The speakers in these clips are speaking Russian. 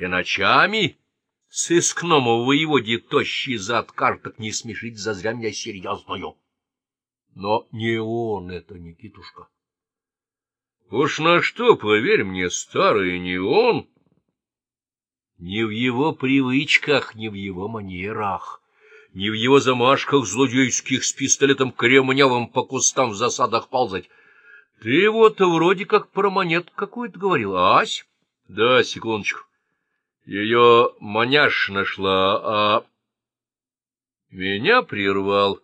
и ночами сыскному воеводе тощий зад карток не смешить зазря меня серьезную. Но не он это, Никитушка. Уж на что, поверь мне, старый, не он. Не в его привычках, не в его манерах, не в его замашках злодейских с пистолетом кремневым по кустам в засадах ползать. Ты вот вроде как про монет какую-то говорил, ась? Да, секундочку. Ее маняш нашла, а... Меня прервал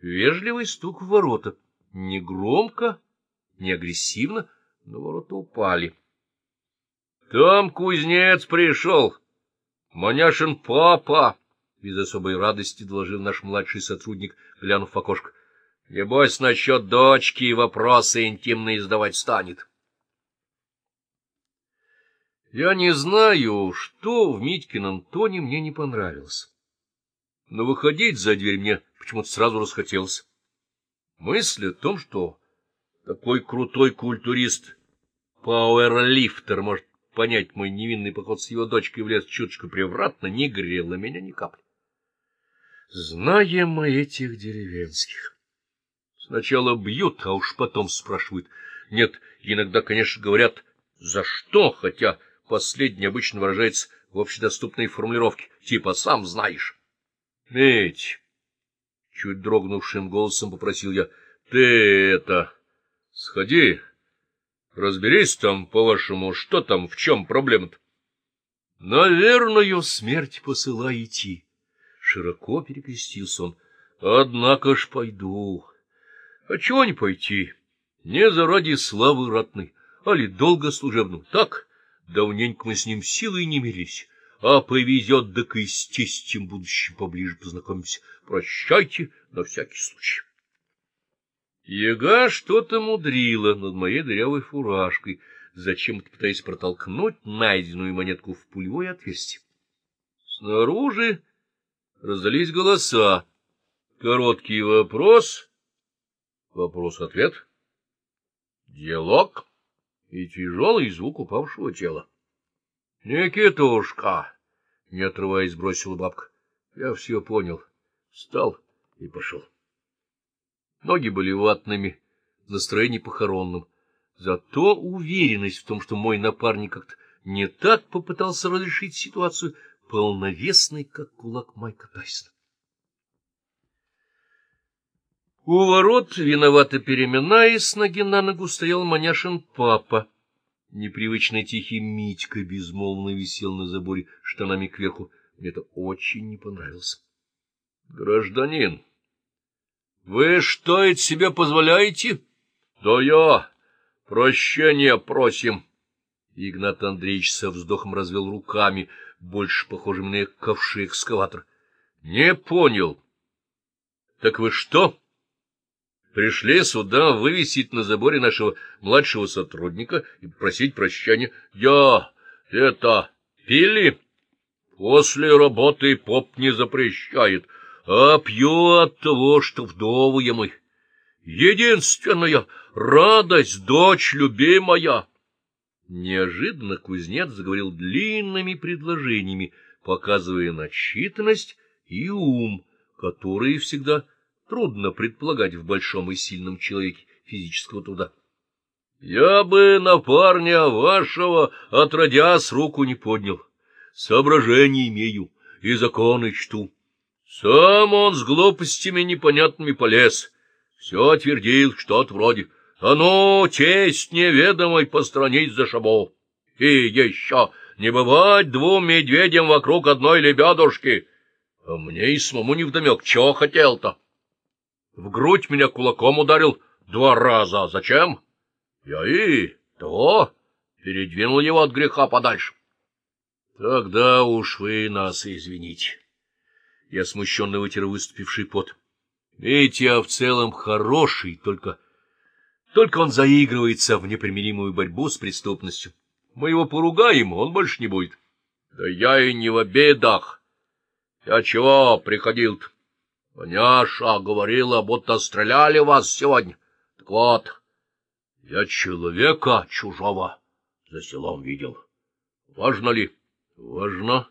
вежливый стук в ворота. Не громко, не агрессивно, но ворота упали. Там кузнец пришел. Маняшин папа, без особой радости доложил наш младший сотрудник, глянув в окошко. Небось, насчет дочки вопросы интимные задавать станет. Я не знаю, что в Митькином тоне мне не понравилось. Но выходить за дверь мне почему-то сразу расхотелось. Мысль о том, что такой крутой культурист Пауэрлифтер может понять мой невинный поход с его дочкой в лес чуточку превратно, не грела меня ни капли. Знаем мы этих деревенских. Сначала бьют, а уж потом спрашивают. Нет, иногда, конечно, говорят «за что?», хотя последнее обычно выражается в общедоступной формулировке, типа «сам знаешь». «Медь!» — чуть дрогнувшим голосом попросил я. «Ты это... сходи...» Разберись там, по-вашему, что там, в чем проблема-то? — Наверную смерть посылаете. Широко перекрестился он. — Однако ж пойду. А чего не пойти? Не заради славы ратной, а ли долго служебную. Так, давненько мы с ним силой не мирились. А повезет, да и с тестем будущим поближе познакомимся. Прощайте на всякий случай. Яга что-то мудрила над моей дырявой фуражкой, зачем-то пытаясь протолкнуть найденную монетку в пулевое отверстие. Снаружи раздались голоса. Короткий вопрос, вопрос-ответ, диалог и тяжелый звук упавшего тела. — Никитушка! — не отрываясь, бросила бабка. Я все понял. Встал и пошел. Ноги были ватными, настроение похоронным. Зато уверенность в том, что мой напарник как-то не так попытался разрешить ситуацию, полновесной, как кулак Майка Тайсона. У ворот, виновато переминаясь ноги на ногу, стоял маняшин папа. Непривычно тихий Митька безмолвно висел на заборе штанами кверху. Мне это очень не понравилось. — Гражданин! — Вы что это себе позволяете? — Да я. Прощения просим. Игнат Андреевич со вздохом развел руками, больше похожим на ковши экскаватор. — Не понял. — Так вы что? Пришли сюда вывесить на заборе нашего младшего сотрудника и просить прощения. Я это пили? После работы поп не запрещает а пью от того, что вдовые мы. Единственная радость, дочь любимая. Неожиданно кузнец заговорил длинными предложениями, показывая начитанность и ум, которые всегда трудно предполагать в большом и сильном человеке физического труда. Я бы на парня вашего, отродясь, руку не поднял. Соображения имею и законы чту. Сам он с глупостями непонятными полез. Все твердил что-то вроде «А ну, честь неведомой постранить за шабо!» И еще не бывать двум медведям вокруг одной лебедушки. А мне и самому невдомек, чего хотел-то. В грудь меня кулаком ударил два раза. Зачем? Я и то передвинул его от греха подальше. Тогда уж вы нас извините. Я смущенно вытер выступивший пот. Митя в целом хороший, только... Только он заигрывается в непримиримую борьбу с преступностью. Мы его поругаем, он больше не будет. Да я и не в обедах. Я чего приходил-то? Маняша говорила, будто стреляли вас сегодня. Так вот, я человека чужого за селом видел. Важно ли? Важно,